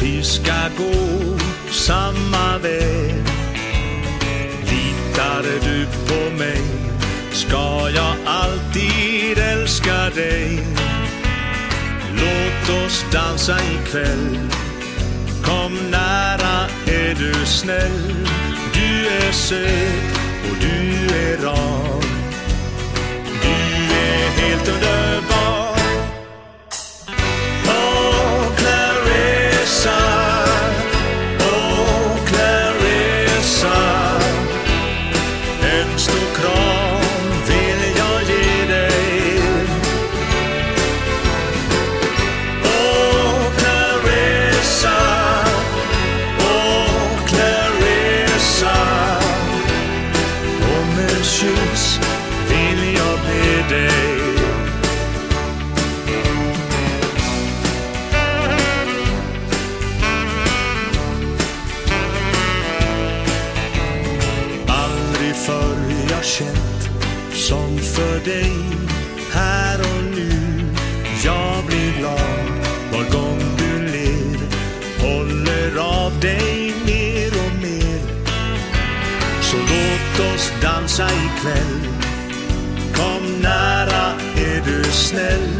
vi ska gå samma väg. Litar du på mig ska jag alltid älska dig. Låt oss dansa ikväll. Kom nära är du snäll. Du är söt och du är rar. Om en vill jag be dig. Aldrig förr jag känt som för dig här och nu. Jag blir glad låt oss dansa ikväll. Kom nära är du snäll.